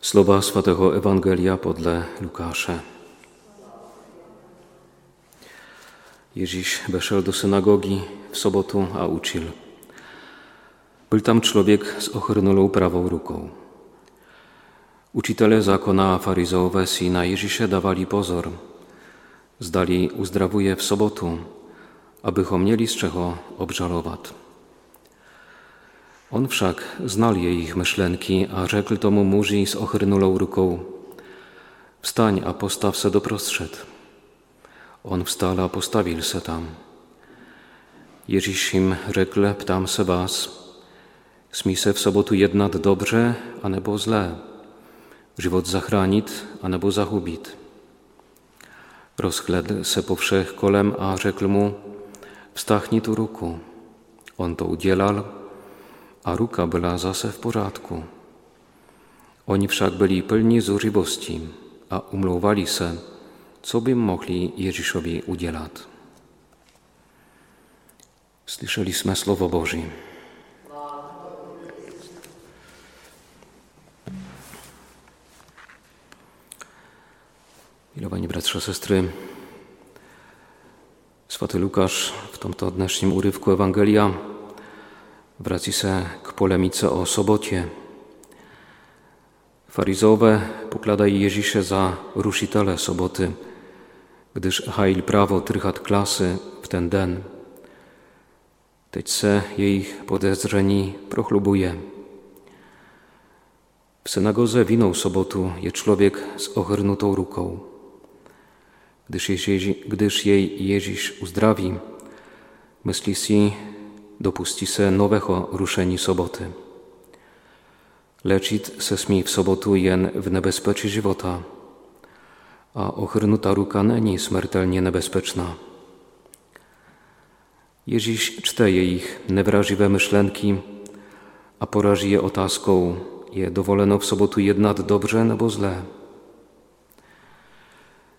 Słowa Świętego Ewangelia podle Lukasza. Ježíš weszedł do synagogi w sobotu, a uczył. Był tam człowiek z ochrnulą prawą ruką. Uczytele zakona faryzeowe si na Ježíše dawali pozor. Zdali uzdrawuje w sobotu, abychom mieli z czego obżalować. On wszak znal ich myślenki, a rzekł tomu muži z ochrnulą ruką Wstań, a postaw se doprostřed. On wstał, a postawił se tam. Ježíš im rzekł, ptam se was, smí se w sobotu jednat dobrze, a nebo zlé, żywot zachránit, a nebo zahubit. Rozchledl se po všech kolem a rzekł mu, wstachni tu ruku. On to udzielal, a ruka była zase w porządku. Oni wszak byli pełni zużywości, a umlowali se, co by mogli Jezisowi udzielać. Słyszeliśmy Słowo Boże. Milowani bratrze, sestry, Swaty Lukasz w tomto dnešním urywku Ewangelia Wraci se k polemice o sobocie. Farizowe pokladají Ježíše za rušitele soboty, gdyż haili prawo trychat klasy w ten den. Teď se jejich podezrzení prochlubuje. W synagoze winą sobotu je człowiek z ochrnutą ruką. Gdyż, jej, gdyż Ježíš uzdrawi, myśli si, dopusti se nowego ruszeni soboty. Leczyć se smí w sobotu jen w nebezpečí života, a ochrnuta ruka není smrtelnie nebezpieczna. Ježíš čte ich nevraživé myšlenki a poraży je otázkou, je dovoleno w sobotu jednat dobrze nebo zle.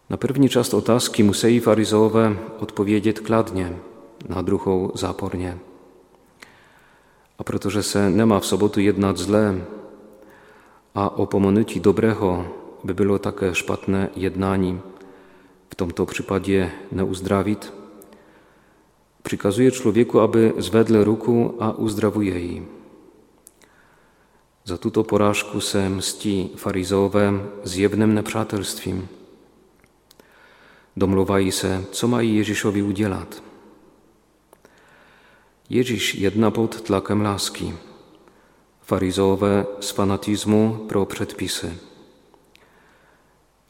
Na první část otázky musí faryzeové odpovědět kladnie, na druhou záporně. A protože se nemá v sobotu jednat zle, a o pomonutí dobrého by bylo také špatné jednání, v tomto případě neuzdravit, přikazuje člověku, aby zvedl ruku a uzdravuje ji. Za tuto porážku se mstí farizové zjevným nepřátelstvím. Domluvají se, co mají Ježíšovi udělat. Ježíš jedna pod tlakem láski. Faryzowe z fanatyzmu pro przedpisy.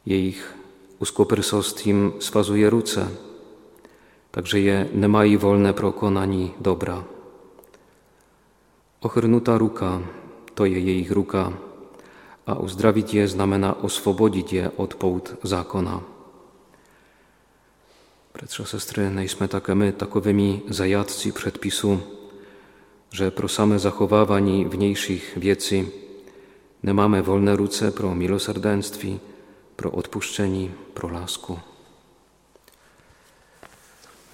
Jejich uskoprsostím swazuje ruce, także je nemají wolne pro konání dobra. Ochrnuta ruka to je jejich ruka, a uzdravit je znamená oswobodzić je od pout zákona. Bratrze, sestry, nejsme také my takovými zajadci předpisu, że pro same zachowawań wniejszych wiecy nie mamy wolne ruce pro milosrdenstwi, pro odpuszczeni, pro lasku.